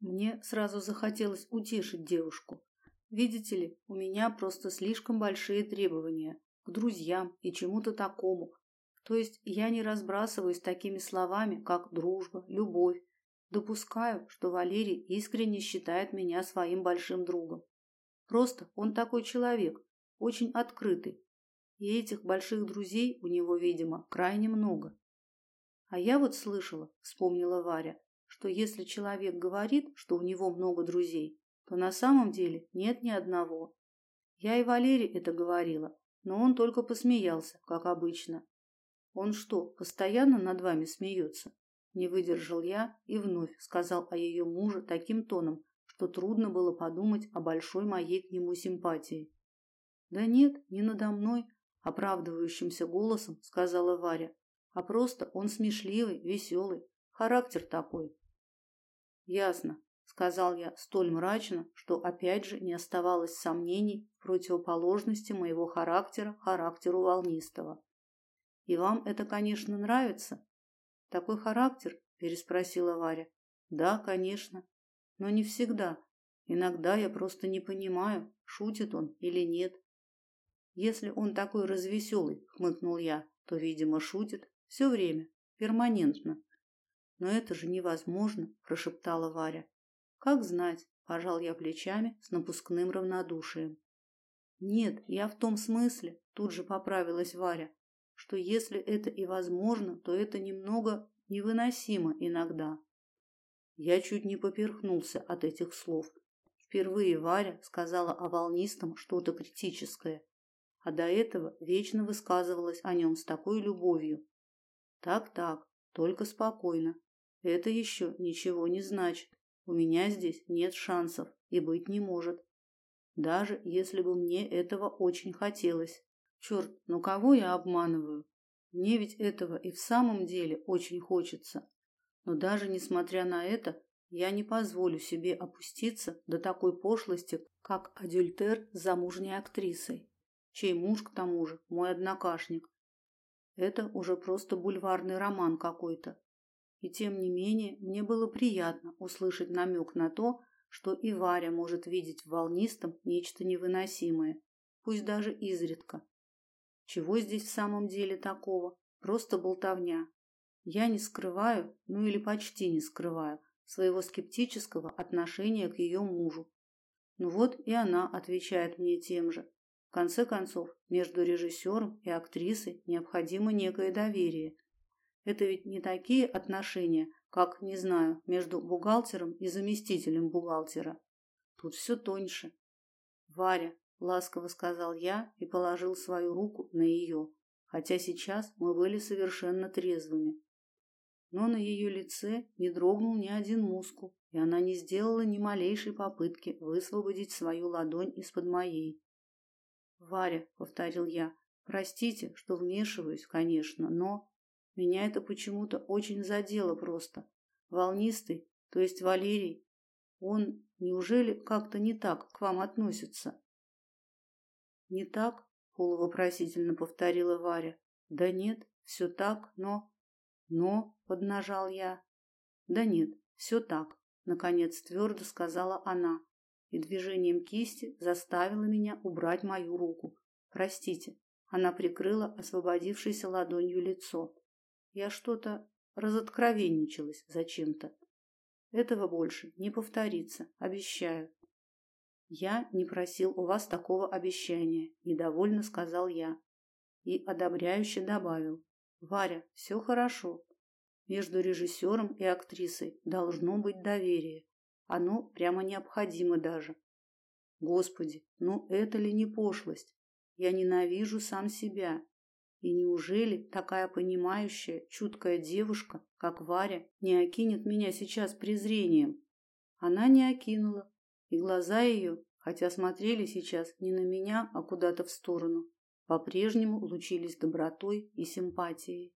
Мне сразу захотелось утешить девушку. Видите ли, у меня просто слишком большие требования к друзьям и чему-то такому. То есть я не разбрасываюсь такими словами, как дружба, любовь. Допускаю, что Валерий искренне считает меня своим большим другом. Просто он такой человек, очень открытый. И этих больших друзей у него, видимо, крайне много. А я вот слышала, вспомнила Варя, что если человек говорит, что у него много друзей, то на самом деле нет ни одного. Я и Валерий это говорила, но он только посмеялся, как обычно. Он что, постоянно над вами смеется? Не выдержал я и вновь сказал о ее муже таким тоном, что трудно было подумать о большой моей к нему симпатии. Да нет, не надо мной, оправдывающимся голосом сказала Варя, а просто он смешливый, веселый, характер такой. Ясно, сказал я столь мрачно, что опять же не оставалось сомнений в противоположности моего характера характеру волнистого. И вам это, конечно, нравится? Такой характер? переспросила Варя. Да, конечно, но не всегда. Иногда я просто не понимаю, шутит он или нет. Если он такой развеселый, хмыкнул я, то, видимо, шутит все время, перманентно. Но это же невозможно, прошептала Варя. Как знать, пожал я плечами с напускным равнодушием. Нет, я в том смысле, тут же поправилась Варя, что если это и возможно, то это немного невыносимо иногда. Я чуть не поперхнулся от этих слов. Впервые Варя сказала о волнистом что-то критическое, а до этого вечно высказывалась о нем с такой любовью. Так-так, только спокойно. Это еще ничего не значит. У меня здесь нет шансов и быть не может. Даже если бы мне этого очень хотелось. Черт, ну кого я обманываю? Мне ведь этого и в самом деле очень хочется. Но даже несмотря на это, я не позволю себе опуститься до такой пошлости, как адюльтер с замужней актрисой, чей муж к тому же мой однокашник. Это уже просто бульварный роман какой-то. И тем не менее, мне было приятно услышать намек на то, что и Варя может видеть в волнистом нечто невыносимое, пусть даже изредка. Чего здесь в самом деле такого? Просто болтовня. Я не скрываю, ну или почти не скрываю, своего скептического отношения к ее мужу. Ну вот и она отвечает мне тем же. В конце концов, между режиссером и актрисой необходимо некое доверие, это ведь не такие отношения, как, не знаю, между бухгалтером и заместителем бухгалтера. Тут все тоньше. Варя, ласково сказал я и положил свою руку на ее, хотя сейчас мы были совершенно трезвыми. Но на ее лице не дрогнул ни один мускул, и она не сделала ни малейшей попытки высвободить свою ладонь из-под моей. "Варя", повторил я. "Простите, что вмешиваюсь, конечно, но меня это почему-то очень задело просто. Волнистый, то есть Валерий, он неужели как-то не так к вам относится? Не так? полувопросительно повторила Варя. Да нет, все так, но но поднажал я. Да нет, все так, наконец твердо сказала она и движением кисти заставила меня убрать мою руку. Простите. Она прикрыла освободившейся ладонью лицо. Я что-то разоткровенничалась зачем-то. Этого больше не повторится, обещаю. Я не просил у вас такого обещания, недовольно сказал я и одобряюще добавил: "Варя, все хорошо. Между режиссером и актрисой должно быть доверие. Оно прямо необходимо даже. Господи, ну это ли не пошлость? Я ненавижу сам себя и неужели такая понимающая, чуткая девушка, как Варя, не окинет меня сейчас презрением? Она не окинула, и глаза ее, хотя смотрели сейчас не на меня, а куда-то в сторону, по-прежнему лучились добротой и симпатией.